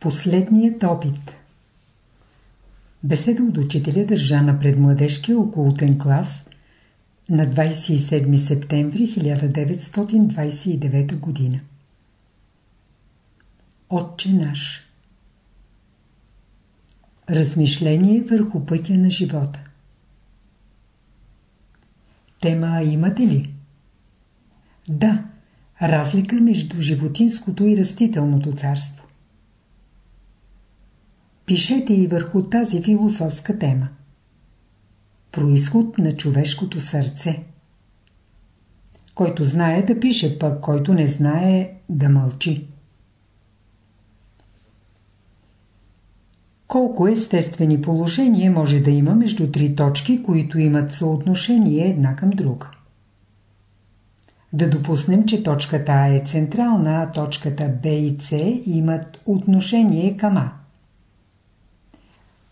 Последният опит Беседа от учителя държа на предмладежкия околотен клас на 27 септември 1929 г. Отче наш Размишление върху пътя на живота Тема имате ли? Да, разлика между животинското и растителното царство. Пишете и върху тази философска тема. Происход на човешкото сърце. Който знае да пише, пък който не знае да мълчи. Колко естествени положения може да има между три точки, които имат съотношение една към друга? Да допуснем, че точката А е централна, а точката Б и С имат отношение към А.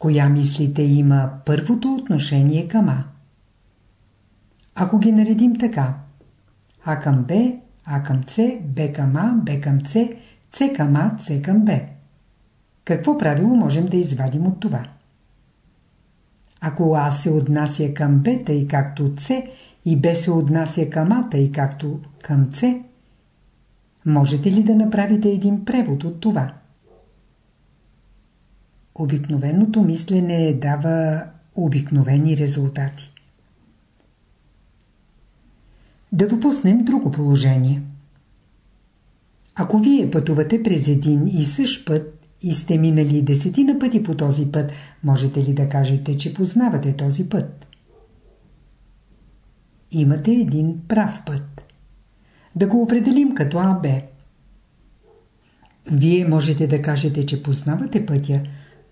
Коя мислите има първото отношение към А? Ако ги наредим така А към Б, А към С, Б към А, Б към С, С към А, С към Б. Какво правило можем да извадим от това? Ако А се отнася към Б, тъй както С, и Б се отнася към А, тъй както към С, можете ли да направите един превод от това? Обикновеното мислене дава обикновени резултати. Да допуснем друго положение. Ако вие пътувате през един и същ път и сте минали десетина пъти по този път, можете ли да кажете, че познавате този път? Имате един прав път. Да го определим като АБ. Вие можете да кажете, че познавате пътя,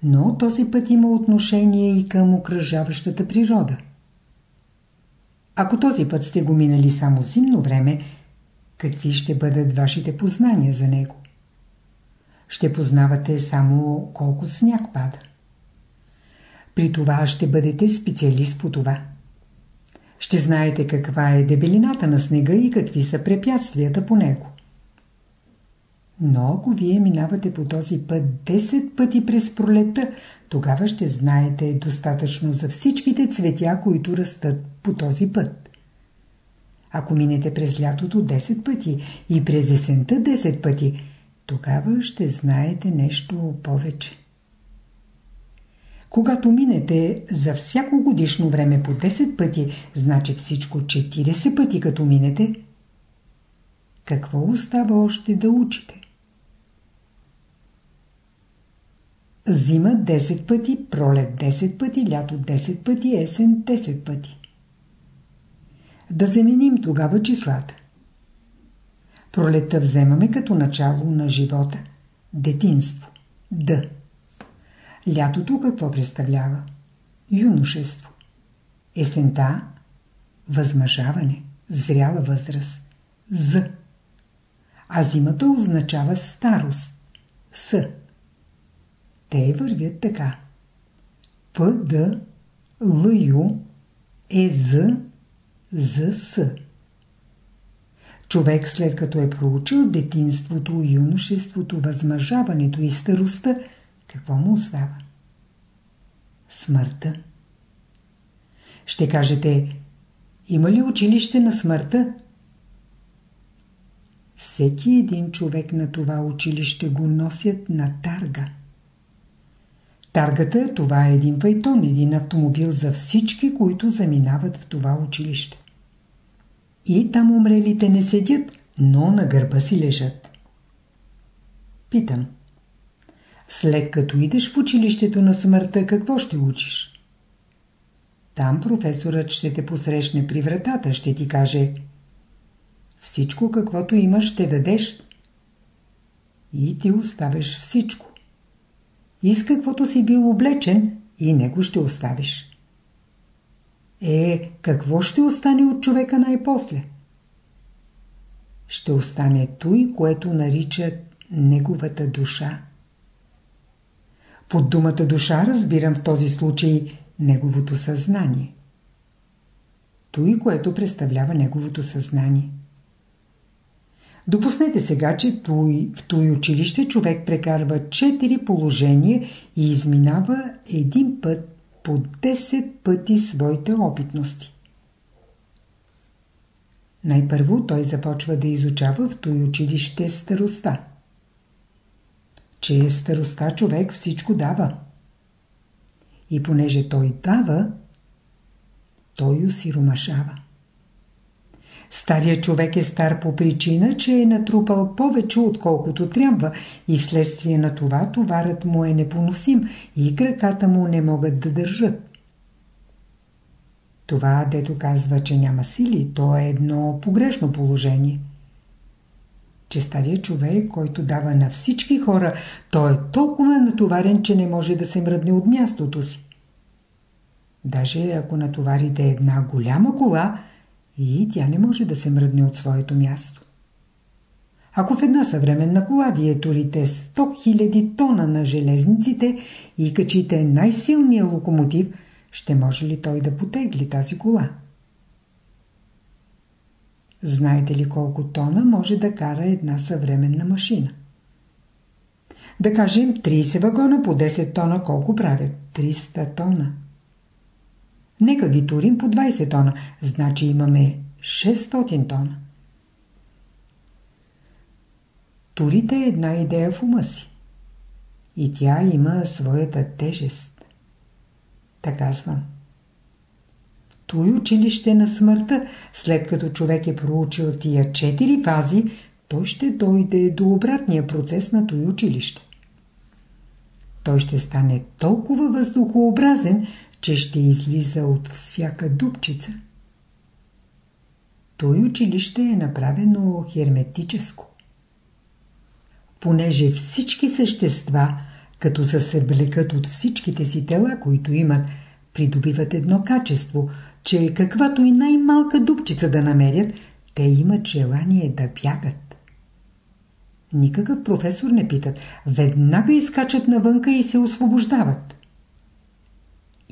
но този път има отношение и към окръжаващата природа. Ако този път сте го минали само зимно време, какви ще бъдат вашите познания за него? Ще познавате само колко сняг пада. При това ще бъдете специалист по това. Ще знаете каква е дебелината на снега и какви са препятствията по него. Но ако вие минавате по този път 10 пъти през пролета, тогава ще знаете достатъчно за всичките цветя, които растат по този път. Ако минете през лятото 10 пъти и през есента 10 пъти, тогава ще знаете нещо повече. Когато минете за всяко годишно време по 10 пъти, значи всичко 40 пъти като минете, какво остава още да учите? Зима 10 пъти, пролет 10 пъти, лято 10 пъти, есен 10 пъти. Да заменим тогава числата. Пролета вземаме като начало на живота. Детинство. Д. Лятото какво представлява? Юношество. Есента – възмъжаване, зряла възраст. З. А зимата означава старост. С. Те вървят така. П, Д, Л, Ю, Е, З. Човек след като е проучил детинството, юношеството, възмъжаването и старостта, какво му остава? Смъртта. Ще кажете, има ли училище на смъртта? Всеки един човек на това училище го носят на тарга. Таргата това е един файтон, един автомобил за всички, които заминават в това училище. И там умрелите не седят, но на гърба си лежат. Питам. След като идеш в училището на смъртта, какво ще учиш? Там професорът ще те посрещне при вратата, ще ти каже Всичко каквото имаш ще дадеш. И ти оставиш всичко. И с каквото си бил облечен, и него ще оставиш. Е, какво ще остане от човека най-после? Ще остане той, което наричат неговата душа. Под думата душа разбирам в този случай неговото съзнание. Той, което представлява неговото съзнание. Допуснете сега, че в той училище човек прекарва 4 положения и изминава един път по 10 пъти своите опитности. Най-първо той започва да изучава в той училище староста. Че е староста човек всичко дава. И понеже той дава, той усиромашава. Старият човек е стар по причина, че е натрупал повече отколкото трябва и вследствие на това товарът му е непоносим и краката му не могат да държат. Това, дето казва, че няма сили, то е едно погрешно положение. Че старият човек, който дава на всички хора, той е толкова натоварен, че не може да се мръдне от мястото си. Даже ако натоварите една голяма кола, и тя не може да се мръдне от своето място. Ако в една съвременна кола вие турите 100 000 тона на железниците и качите най-силния локомотив, ще може ли той да потегли тази кола? Знаете ли колко тона може да кара една съвременна машина? Да кажем 30 вагона по 10 тона колко правят? 300 тона. Нека ги турим по 20 тона, значи имаме 600 тона. Турите една идея в ума си. И тя има своята тежест. Така казвам. В той училище на смъртта, след като човек е проучил тия четири фази, той ще дойде до обратния процес на той училище. Той ще стане толкова въздухообразен, че ще излиза от всяка дупчица. Той училище е направено херметическо. Понеже всички същества, като се влекат от всичките си тела, които имат, придобиват едно качество, че каквато и най-малка дупчица да намерят, те имат желание да бягат. Никакъв професор не питат. Веднага изкачат навънка и се освобождават.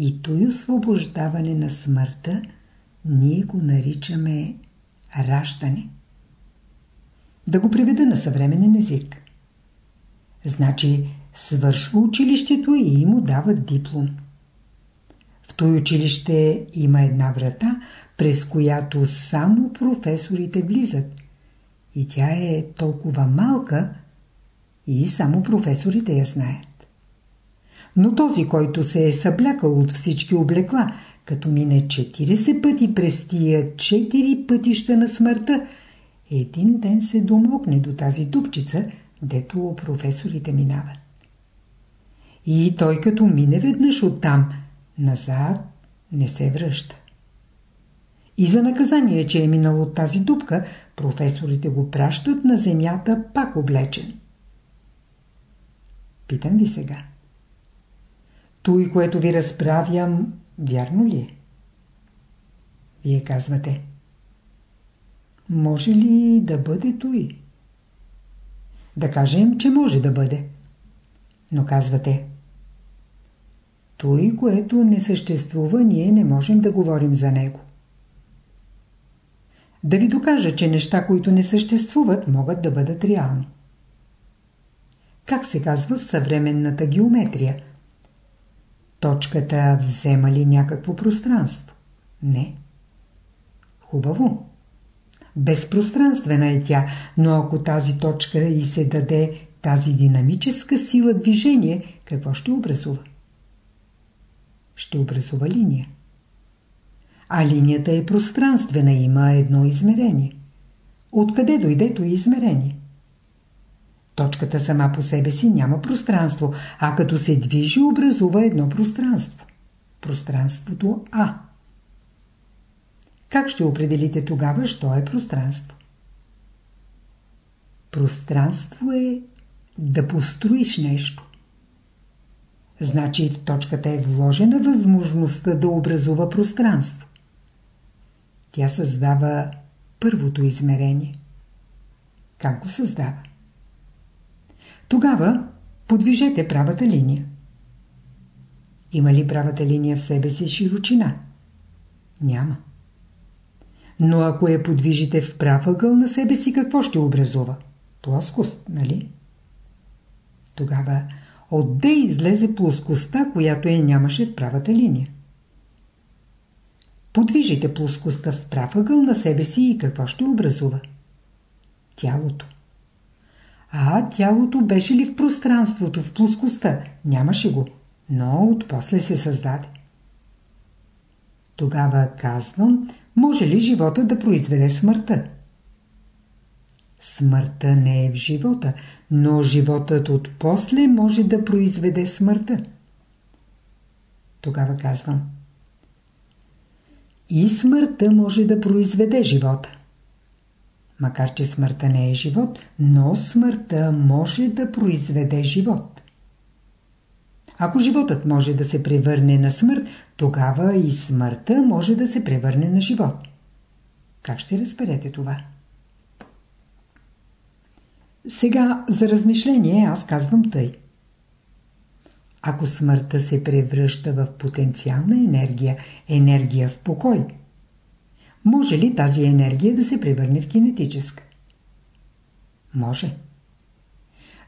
И той освобождаване на смъртта ние го наричаме раждане. Да го приведа на съвременен език. Значи свършва училището и му дават диплом. В той училище има една врата, през която само професорите влизат. И тя е толкова малка и само професорите я знаят. Но този, който се е съблякал от всички облекла, като мине 40 пъти през тия 4 пътища на смъртта, един ден се домокне до тази дупчица, дето професорите минават. И той като мине веднъж оттам, назад не се връща. И за наказание, че е минал от тази дупка, професорите го пращат на земята пак облечен. Питам ви сега. Той, което ви разправям, вярно ли е? Вие казвате. Може ли да бъде той? Да кажем, че може да бъде. Но казвате. Той, което не съществува, ние не можем да говорим за него. Да ви докажа, че неща, които не съществуват, могат да бъдат реални. Как се казва в съвременната геометрия – Точката взема ли някакво пространство? Не. Хубаво. Безпространствена е тя, но ако тази точка и се даде тази динамическа сила движение, какво ще образува? Ще образува линия. А линията е пространствена, има едно измерение. Откъде дойде то измерение? Точката сама по себе си няма пространство, а като се движи образува едно пространство. Пространството А. Как ще определите тогава, що е пространство? Пространство е да построиш нещо. Значи в точката е вложена възможността да образува пространство. Тя създава първото измерение. Как го създава? Тогава подвижете правата линия. Има ли правата линия в себе си широчина? Няма. Но ако я подвижите в прав ъгъл на себе си, какво ще образува? Плоскост, нали? Тогава отде излезе плоскостта, която я нямаше в правата линия. Подвижите плоскостта в прав ъгъл на себе си и какво ще образува? Тялото. А тялото беше ли в пространството, в плоскостта? Нямаше го, но отпосле се създаде. Тогава казвам, може ли живота да произведе смъртта? Смъртта не е в живота, но животът от после може да произведе смъртта. Тогава казвам. И смъртта може да произведе живота. Макар, че смъртта не е живот, но смъртта може да произведе живот. Ако животът може да се превърне на смърт, тогава и смъртта може да се превърне на живот. Как ще разберете това? Сега за размишление аз казвам тъй. Ако смъртта се превръща в потенциална енергия, енергия в покой, може ли тази енергия да се превърне в кинетическа? Може.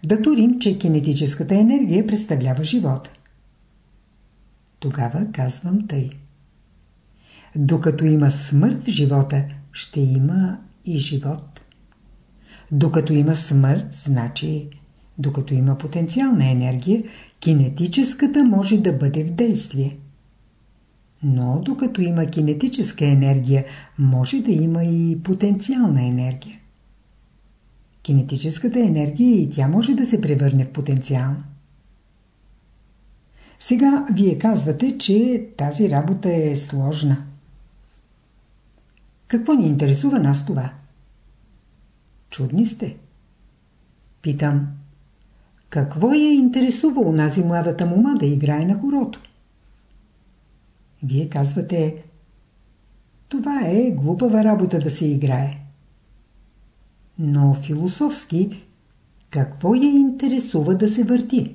Да турим, че кинетическата енергия представлява живота. Тогава казвам тъй. Докато има смърт в живота, ще има и живот. Докато има смърт, значи докато има потенциална енергия, кинетическата може да бъде в действие. Но докато има кинетическа енергия, може да има и потенциална енергия. Кинетическата енергия и тя може да се превърне в потенциална. Сега вие казвате, че тази работа е сложна. Какво ни интересува нас това? Чудни сте. Питам, какво я интересува унази младата мума да играе на хорото? Вие казвате, това е глупава работа да се играе. Но философски, какво я интересува да се върти?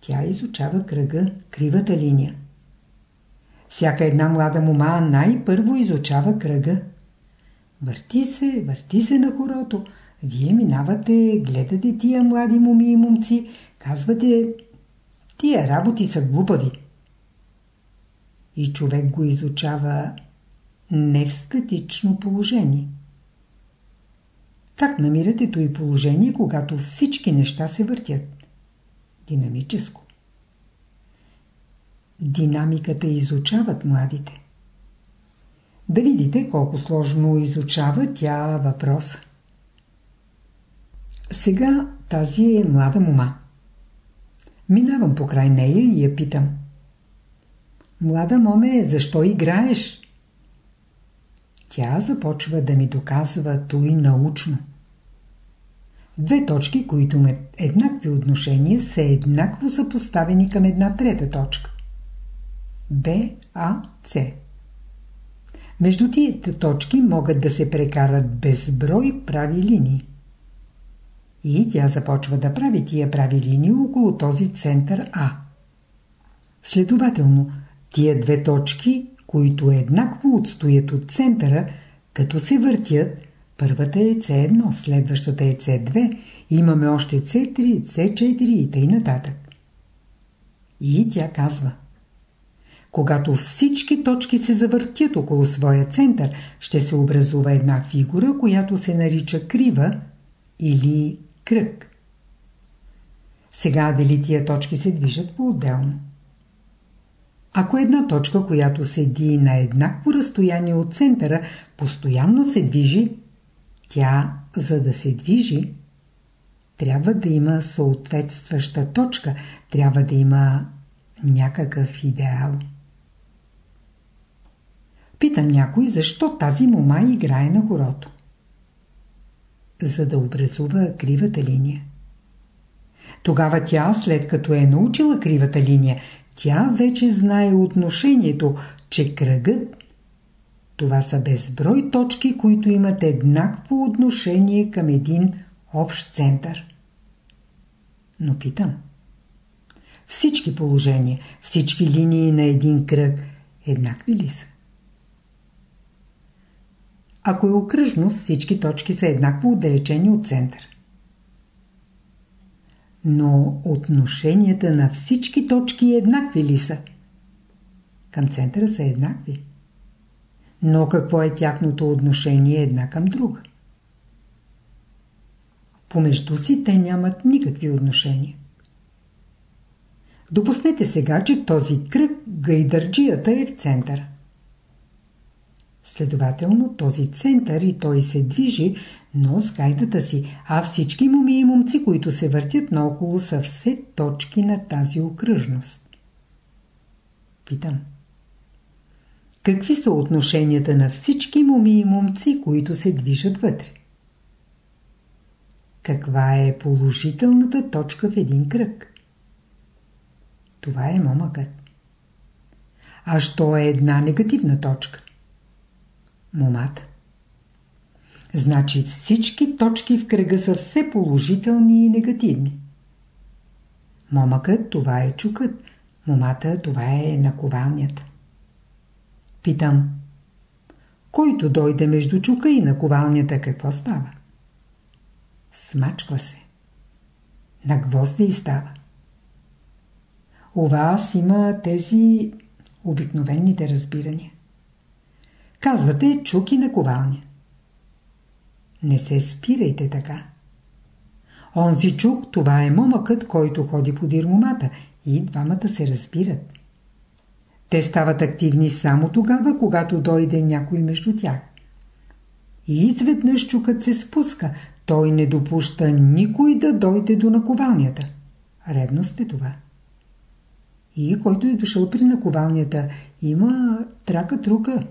Тя изучава кръга, кривата линия. Всяка една млада мума най-първо изучава кръга. Върти се, върти се на хорото. Вие минавате, гледате тия млади моми и момци, казвате, тия работи са глупави. И човек го изучава не в статично положение. Как намирате и положение, когато всички неща се въртят? Динамическо. Динамиката изучават младите. Да видите колко сложно изучава тя въпрос. Сега тази е млада мума. Минавам покрай нея и я питам. Млада моме, защо играеш? Тя започва да ми доказва той научно. Две точки, които имат еднакви отношения, са еднакво съпоставени към една трета точка. Б, А, С. Между тия точки могат да се прекарат безброй прави линии. И тя започва да прави тия прави линии около този център А. Следователно, тия две точки, които еднакво отстоят от центъра, като се въртят, първата е C1, следващата е C2, имаме още C3, C4 и т.н. нататък. И тя казва – когато всички точки се завъртят около своя център, ще се образува една фигура, която се нарича крива или кръг. Сега дали тия точки се движат по-отделно? Ако една точка, която седи на еднакво разстояние от центъра, постоянно се движи, тя, за да се движи, трябва да има съответстваща точка, трябва да има някакъв идеал. Питам някой, защо тази мома играе на хорото. За да образува кривата линия. Тогава тя, след като е научила кривата линия, тя вече знае отношението, че кръгът това са безброй точки, които имат еднакво отношение към един общ център. Но питам. Всички положения, всички линии на един кръг еднакви ли са? Ако е окръжност, всички точки са еднакво отдалечени от център. Но отношенията на всички точки еднакви ли са? Към центъра са еднакви. Но какво е тяхното отношение една към друга? Помежду си те нямат никакви отношения. Допуснете сега, че в този кръг гайдърджията е в центъра. Следователно този център и той се движи, но с гайдата си, а всички моми и момци, които се въртят наоколо, са все точки на тази окръжност. Питам. Какви са отношенията на всички моми и момци, които се движат вътре? Каква е положителната точка в един кръг? Това е момъкът. А що е една негативна точка? Момата. Значи всички точки в кръга са все положителни и негативни. Момъкът това е чукът, момата това е наковалнята. Питам. Който дойде между чука и наковалнята, какво става? Смачква се. На гвозди и става. У вас има тези обикновените разбирания. Казвате чук и наковалня. Не се спирайте така. Онзи чук, това е момъкът, който ходи по дирмомата и двамата се разбират. Те стават активни само тогава, когато дойде някой между тях. И изведнъж чукът се спуска. Той не допуща никой да дойде до наковалнята. Редност е това. И който е дошъл при наковалнята, има трака-трука.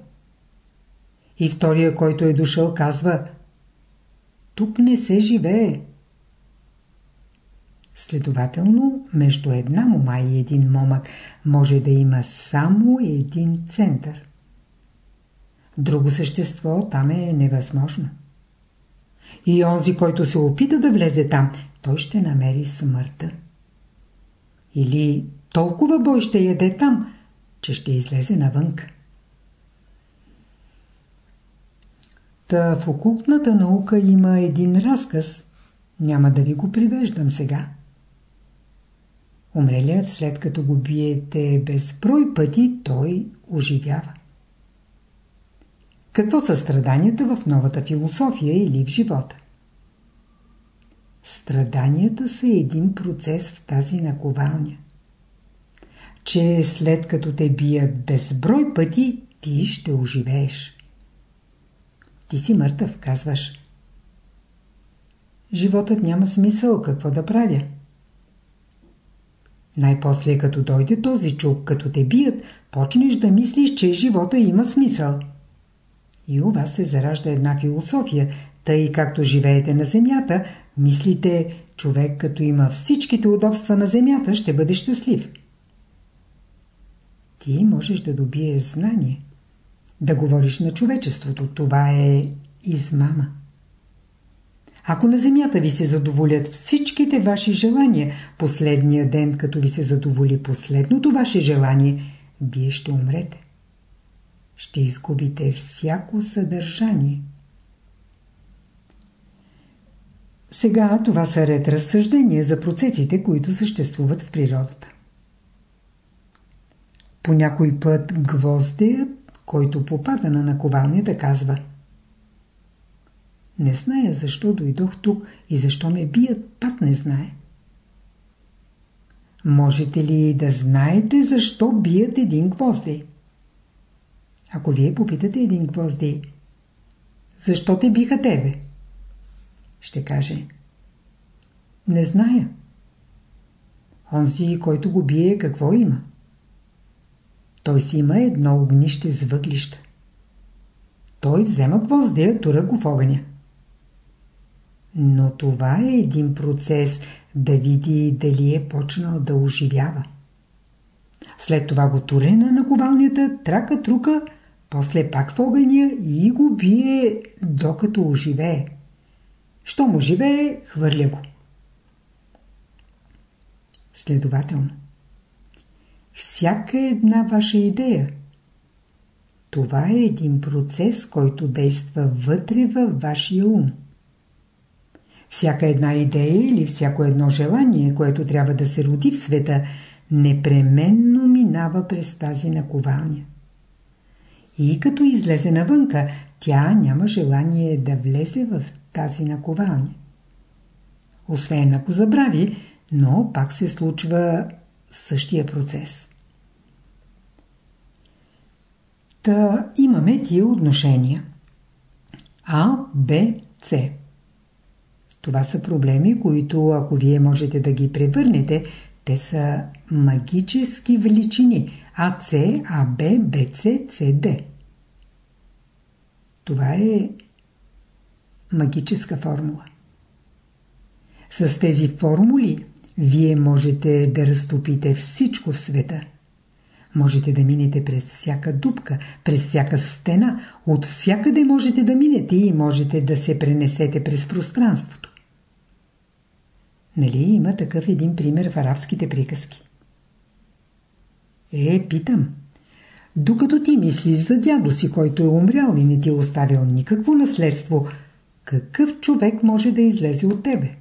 И втория, който е дошъл, казва Тук не се живее. Следователно, между една мома и един момък може да има само един център. Друго същество там е невъзможно. И онзи, който се опита да влезе там, той ще намери смъртта. Или толкова бой ще яде там, че ще излезе навънка. Та в окултната наука има един разказ. Няма да ви го привеждам сега. Умрелият след като го биете безброй пъти, той оживява. Какво са страданията в новата философия или в живота? Страданията са един процес в тази наковалня. Че след като те бият безброй пъти, ти ще оживееш. Ти си мъртъв, казваш. Животът няма смисъл, какво да правя? Най-после като дойде този чук, като те бият, почнеш да мислиш, че живота има смисъл. И у вас се заражда една философия, тъй както живеете на земята, мислите, човек като има всичките удобства на земята, ще бъде щастлив. Ти можеш да добиеш знание, да говориш на човечеството. Това е измама. Ако на земята ви се задоволят всичките ваши желания, последния ден, като ви се задоволи последното ваше желание, вие ще умрете. Ще изгубите всяко съдържание. Сега това са ред разсъждения за процесите, които съществуват в природата. По някой път гвоздеят, който попада на наковалнята, казва – не зная защо дойдох тук и защо ме бият, пак не знае. Можете ли да знаете защо бият един гвоздей? Ако вие попитате един гвоздей, защо те биха тебе? Ще каже, не зная. Онзи, който го бие, какво има? Той си има едно огнище с въглища. Той взема гвоздея, тура го в огъня. Но това е един процес да види дали е почнал да оживява. След това го туре на наковалнята, трака, трука, после пак в огъня и го бие докато оживее. Щом оживее, хвърля го. Следователно, всяка една ваша идея, Това е един процес, който действа вътре във вашия ум. Всяка една идея или всяко едно желание, което трябва да се роди в света, непременно минава през тази наковалня. И като излезе навънка, тя няма желание да влезе в тази наковалня. Освен ако забрави, но пак се случва същия процес. Та имаме тия отношения. А, Б, С. Това са проблеми, които ако вие можете да ги превърнете, те са магически величини АЦ, АБ, БЦ, СД. Това е магическа формула. С тези формули вие можете да разтопите всичко в света. Можете да минете през всяка дупка, през всяка стена, от всякъде можете да минете и можете да се пренесете през пространството. Нали има такъв един пример в арабските приказки? Е, питам. Докато ти мислиш за дядо си, който е умрял и не ти е оставил никакво наследство, какъв човек може да излезе от тебе?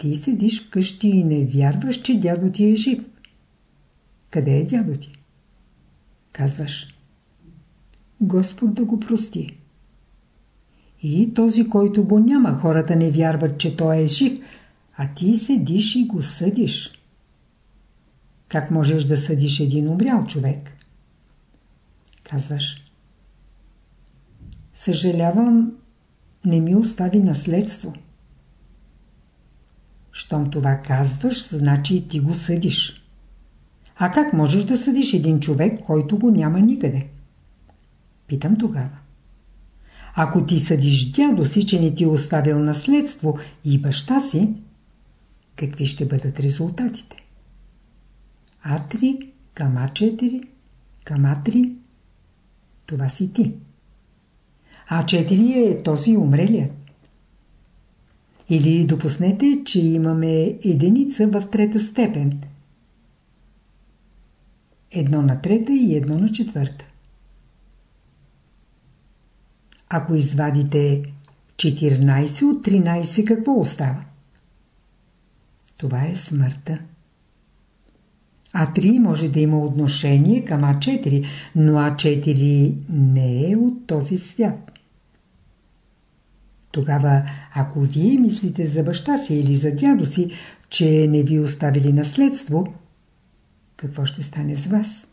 Ти седиш вкъщи и не вярваш, че дядо ти е жив. Къде е дядо ти? Казваш. Господ да го прости. И този, който го няма, хората не вярват, че той е жив, а ти седиш и го съдиш. Как можеш да съдиш един умрял човек? Казваш. Съжалявам, не ми остави наследство. Щом това казваш, значи ти го съдиш. А как можеш да съдиш един човек, който го няма никъде? Питам тогава. Ако ти съдиш дядо си, че не ти е оставил наследство и баща си, какви ще бъдат резултатите? А3 към А4 към А3 това си ти. А4 е този умрелият. Или допуснете, че имаме единица в трета степен. Едно на трета и едно на четвърта. Ако извадите 14 от 13, какво остава? Това е смъртта. А3 може да има отношение към А4, но А4 не е от този свят. Тогава, ако вие мислите за баща си или за дядо си, че не ви оставили наследство, какво ще стане с вас?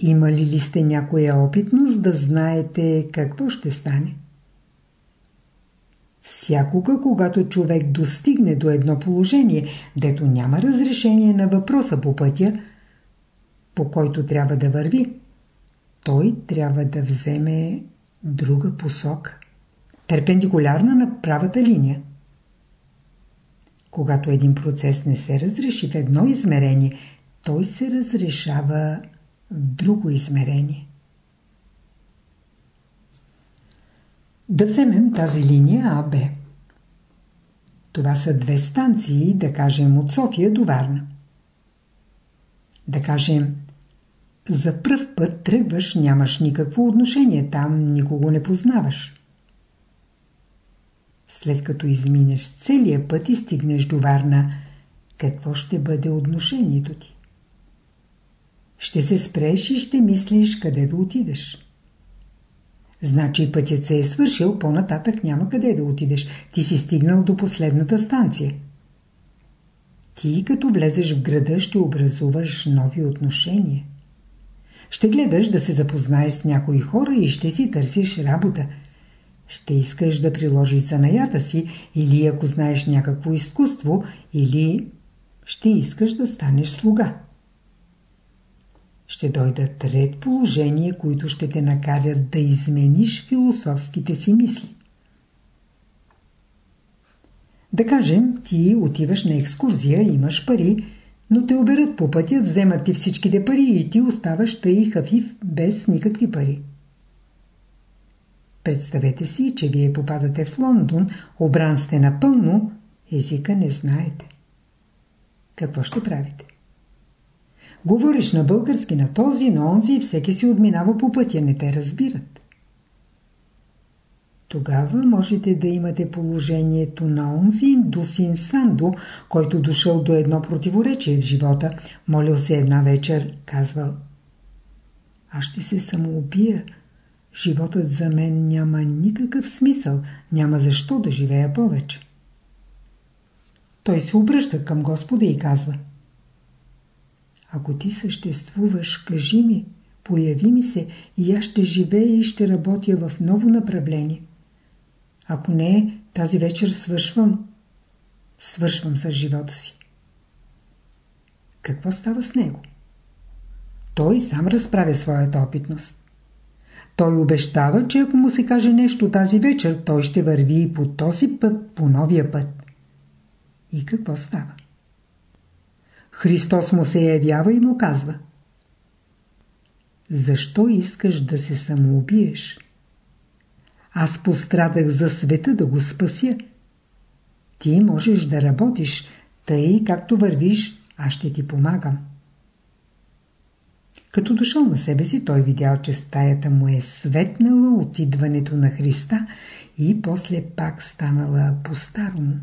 Имали ли сте някоя опитност да знаете какво ще стане? Всякога, когато човек достигне до едно положение, дето няма разрешение на въпроса по пътя, по който трябва да върви, той трябва да вземе друга посока, перпендикулярна на правата линия. Когато един процес не се разреши в едно измерение, той се разрешава в друго измерение. Да вземем тази линия АБ. Това са две станции, да кажем от София до Варна. Да кажем, за пръв път тръгваш, нямаш никакво отношение там, никого не познаваш. След като изминеш целия път и стигнеш до Варна, какво ще бъде отношението ти? Ще се спреш и ще мислиш къде да отидеш. Значи пътят се е свършил, по-нататък няма къде да отидеш. Ти си стигнал до последната станция. Ти като влезеш в града ще образуваш нови отношения. Ще гледаш да се запознаеш с някои хора и ще си търсиш работа. Ще искаш да приложиш занаята си или ако знаеш някакво изкуство, или ще искаш да станеш слуга ще дойдат ред положения, които ще те накарят да измениш философските си мисли. Да кажем, ти отиваш на екскурзия, имаш пари, но те оберат по пътя, вземат ти всичките пари и ти оставаш тъй хафив без никакви пари. Представете си, че вие попадате в Лондон, обран сте напълно, езика не знаете. Какво ще правите? Говориш на български, на този, на онзи и всеки си отминава по пътя, не те разбират. Тогава можете да имате положението на онзи индусин Сандо, който дошъл до едно противоречие в живота, молил се една вечер, казвал Аз ще се самоубия. Животът за мен няма никакъв смисъл, няма защо да живея повече. Той се обръща към Господа и казва Ако ти съществуваш, кажи ми, появи ми се и аз ще живея и ще работя в ново направление. Ако не, тази вечер свършвам. Свършвам с живота си. Какво става с него? Той сам разправя своята опитност. Той обещава, че ако му се каже нещо тази вечер, той ще върви и по този път, по новия път. И какво става? Христос му се явява и му казва Защо искаш да се самоубиеш? Аз пострадах за света да го спася. Ти можеш да работиш, тъй както вървиш, аз ще ти помагам. Като дошъл на себе си, той видял, че стаята му е светнала от идването на Христа и после пак станала по-старому.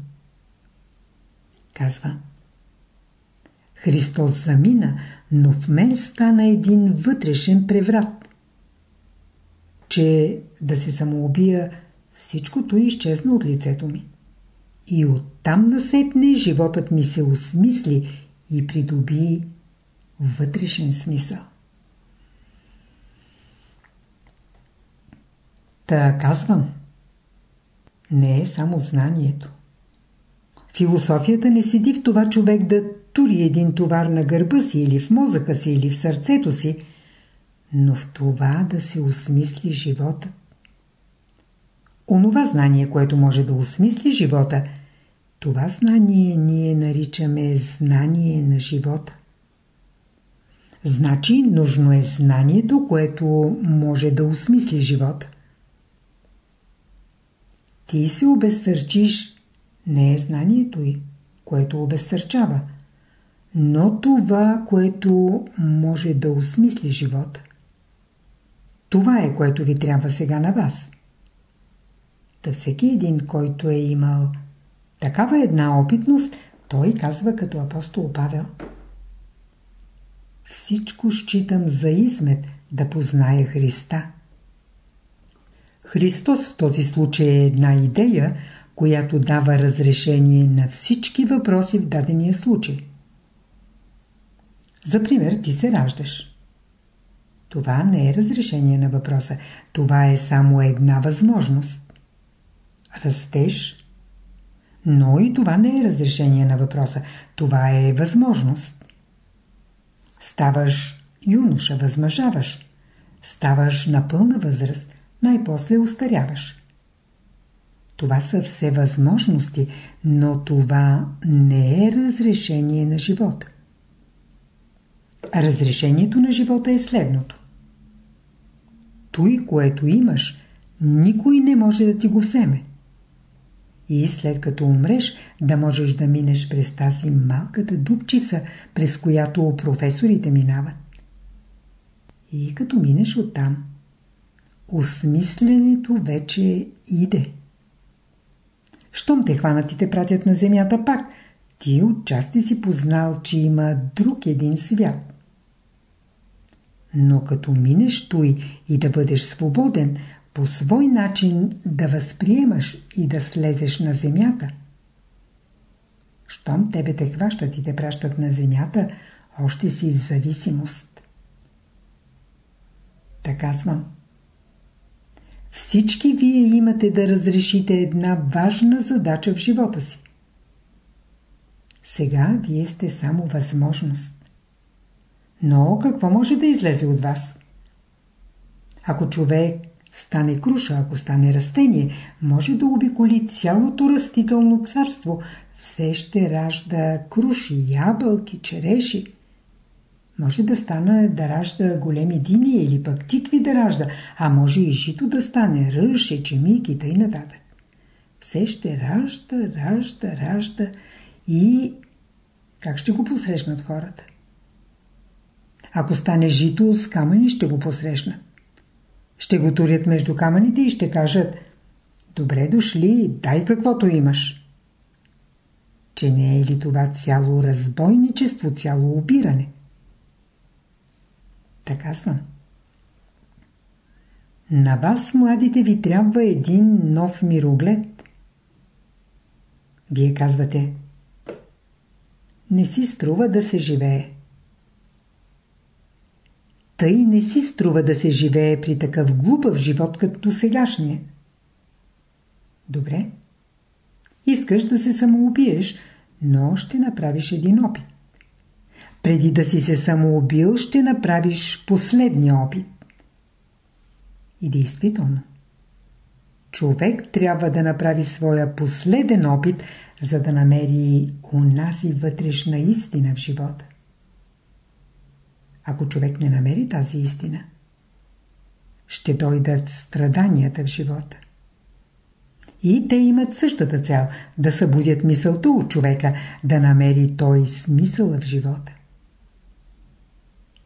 Казва Христос замина, но в мен стана един вътрешен преврат, че да се самоубия, всичкото изчезна от лицето ми. И оттам насетне животът ми се осмисли и придоби вътрешен смисъл. Та казвам, не е само знанието. Философията не седи в това човек да тури един товар на гърба си или в мозъка си или в сърцето си, но в това да се осмисли живота. Онова знание, което може да осмисли живота, това знание ние наричаме знание на живота. Значи нужно е знанието, което може да осмисли живота. Ти се обезсърчиш, не е знанието й, което обезсърчава, но това, което може да осмисли живота. Това е, което ви трябва сега на вас. Та всеки един, който е имал такава една опитност, той казва като апостол Павел. Всичко считам за измет да позная Христа. Христос в този случай е една идея, която дава разрешение на всички въпроси в дадения случай. За пример, ти се раждаш. Това не е разрешение на въпроса. Това е само една възможност растеж, но и това не е разрешение на въпроса. Това е възможност. Ставаш юноша, възмъжаваш. Ставаш на пълна възраст, най-после устаряваш. Това са все възможности, но това не е разрешение на живота. Разрешението на живота е следното. Той, което имаш, никой не може да ти го вземе и след като умреш да можеш да минеш през тази малката дупчица, през която професорите минават. И като минеш оттам, осмисленето вече иде. Щом те хванат и те пратят на земята пак, ти отчасти си познал, че има друг един свят. Но като минеш той и да бъдеш свободен, по свой начин да възприемаш и да слезеш на земята. Щом тебе те хващат и те пращат на земята, още си в зависимост. Така съм. Всички вие имате да разрешите една важна задача в живота си. Сега вие сте само възможност. Но какво може да излезе от вас? Ако човек стане круша, ако стане растение, може да обиколи цялото растително царство. Все ще ражда круши, ябълки, череши. Може да стане да ражда големи дини или пък тикви да ражда, а може и жито да стане, ръж, ечемик и тъй нататък. Все ще ражда, ражда, ражда и как ще го посрещнат хората? Ако стане жито, с камъни ще го посрещнат. Ще го турят между камъните и ще кажат Добре дошли, дай каквото имаш. Че не е ли това цяло разбойничество, цяло обиране? Така казвам. На вас, младите, ви трябва един нов мироглед. Вие казвате Не си струва да се живее. Тъй не си струва да се живее при такъв глупав живот, като сегашния. Добре. Искаш да се самоубиеш, но ще направиш един опит. Преди да си се самоубил, ще направиш последния опит. И действително, човек трябва да направи своя последен опит, за да намери унази вътрешна истина в живота. Ако човек не намери тази истина, ще дойдат страданията в живота. И те имат същата цел – да събудят мисълта от човека, да намери той смисъла в живота.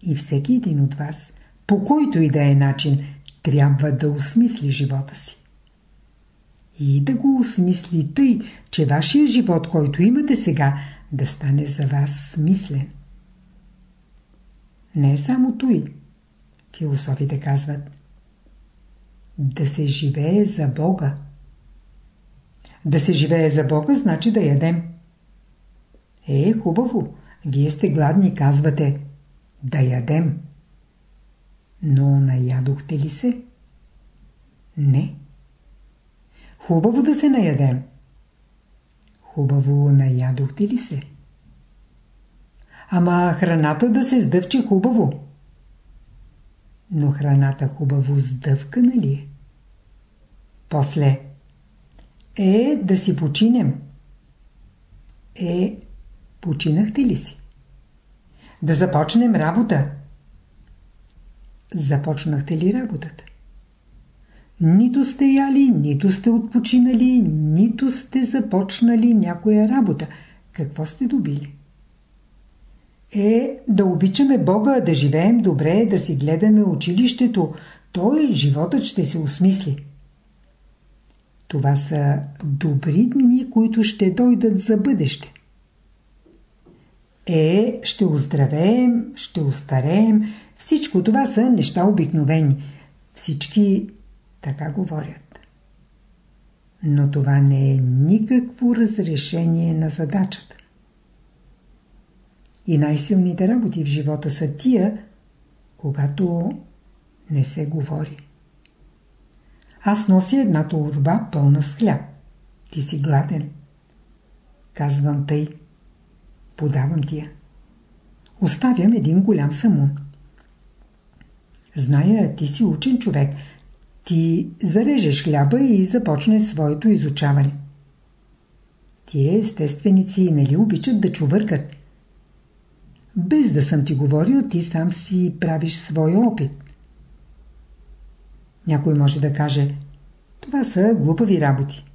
И всеки един от вас, по който и да е начин, трябва да осмисли живота си. И да го осмисли тъй, че вашия живот, който имате сега, да стане за вас смислен. Не само той. Философите казват. Да се живее за Бога. Да се живее за Бога, значи да ядем. Е, хубаво. Вие сте гладни, казвате. Да ядем. Но наядохте ли се? Не. Хубаво да се наядем. Хубаво наядохте ли се? Ама храната да се сдъвче хубаво. Но храната хубаво сдъвкана ли е? После е да си починем. Е, починахте ли си? Да започнем работа. Започнахте ли работата? Нито сте яли, нито сте отпочинали, нито сте започнали някоя работа. Какво сте добили? Е, да обичаме Бога, да живеем добре, да си гледаме училището. Той животът ще се осмисли. Това са добри дни, които ще дойдат за бъдеще. Е, ще оздравеем, ще устареем. Всичко това са неща обикновени. Всички така говорят. Но това не е никакво разрешение на задачата. И най-силните работи в живота са тия, когато не се говори. Аз нося една турба пълна с хляб. Ти си гладен. Казвам тъй. Подавам тия. Оставям един голям самун. Зная, ти си учен човек. Ти зарежеш хляба и започне своето изучаване. Тие естественици нали обичат да чувъркат. Без да съм ти говорил, ти сам си правиш своя опит. Някой може да каже, това са глупави работи.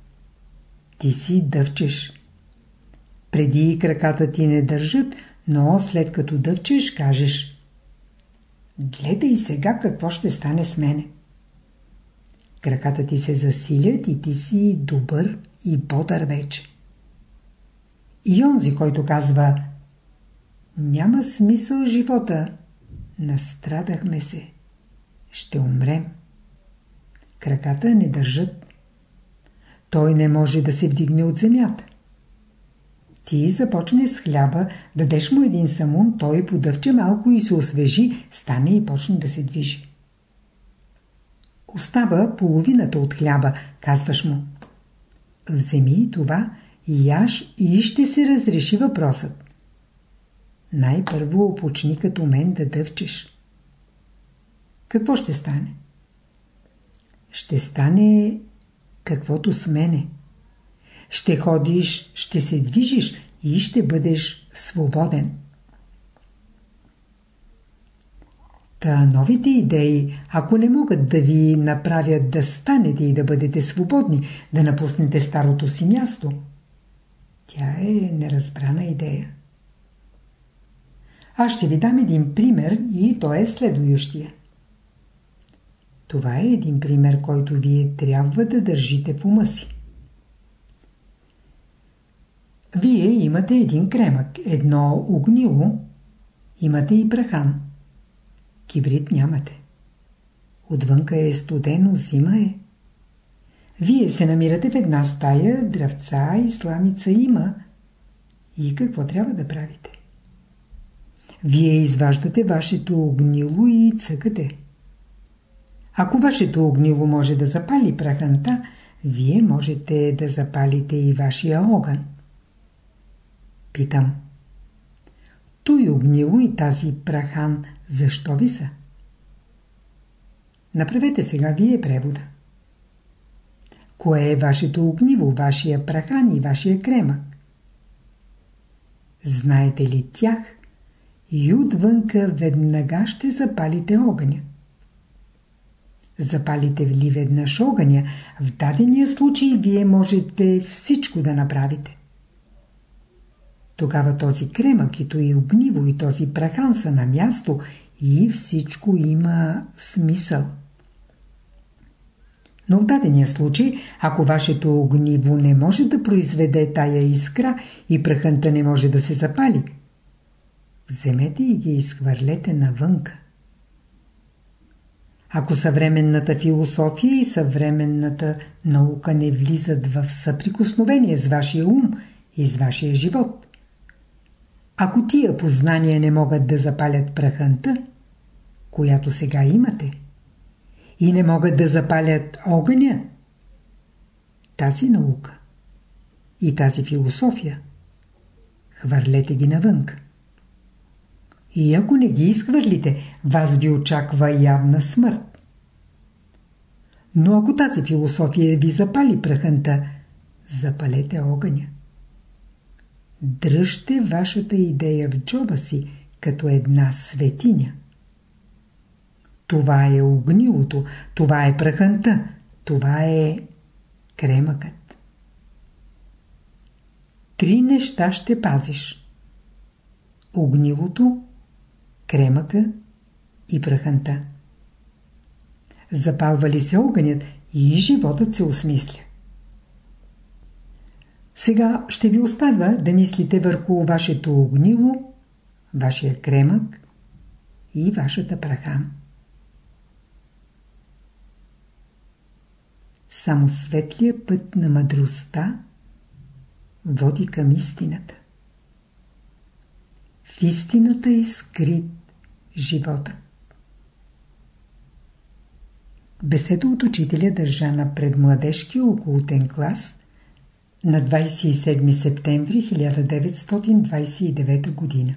Ти си дъвчеш. Преди краката ти не държат, но след като дъвчеш, кажеш Гледай сега какво ще стане с мене. Краката ти се засилят и ти си добър и бодър вече. И онзи, който казва Няма смисъл живота, настрадахме се, ще умрем. Краката не държат. Той не може да се вдигне от земята. Ти започне с хляба, дадеш му един самун, той подъвче малко и се освежи, стане и почне да се движи. Остава половината от хляба, казваш му. Вземи това и яш и ще се разреши въпросът. Най-първо опочни като мен да дъвчеш. Какво ще стане? Ще стане каквото с мене. Ще ходиш, ще се движиш и ще бъдеш свободен. Та новите идеи, ако не могат да ви направят да станете и да бъдете свободни, да напуснете старото си място, тя е неразбрана идея. Аз ще ви дам един пример и то е следующия. Това е един пример, който вие трябва да държите в ума си. Вие имате един кремък, едно огнило, имате и прахан. Кибрид нямате. Отвънка е студено, зима е. Вие се намирате в една стая, дръвца и сламица има. И какво трябва да правите? Вие изваждате вашето огнило и цъкате. Ако вашето огнило може да запали праханта, вие можете да запалите и вашия огън. Питам. Той огнило и тази прахан, защо ви са? Направете сега вие превода. Кое е вашето огниво, вашия прахан и вашия кремък? Знаете ли тях? И отвънка веднага ще запалите огъня. Запалите ли веднъж огъня, в дадения случай вие можете всичко да направите. Тогава този кремък и той огниво и този прахан са на място и всичко има смисъл. Но в дадения случай, ако вашето огниво не може да произведе тая искра и праханта не може да се запали, вземете и ги изхвърлете навънка. Ако съвременната философия и съвременната наука не влизат в съприкосновение с вашия ум и с вашия живот, ако тия познания не могат да запалят праханта, която сега имате, и не могат да запалят огъня, тази наука и тази философия, хвърлете ги навънка. И ако не ги изхвърлите, вас ви очаква явна смърт. Но ако тази философия ви запали праханта, запалете огъня. Дръжте вашата идея в джоба си, като една светиня. Това е огнилото, това е праханта, това е кремъкът. Три неща ще пазиш. Огнилото, кремъка и праханта. Запалва ли се огънят и животът се осмисля. Сега ще ви оставя да мислите върху вашето огнило, вашия кремък и вашата прахан. Само светлия път на мъдростта води към истината. В истината е скрит живота. Беседа от учителя държа на предмладежкия околотен клас на 27 септември 1929 година.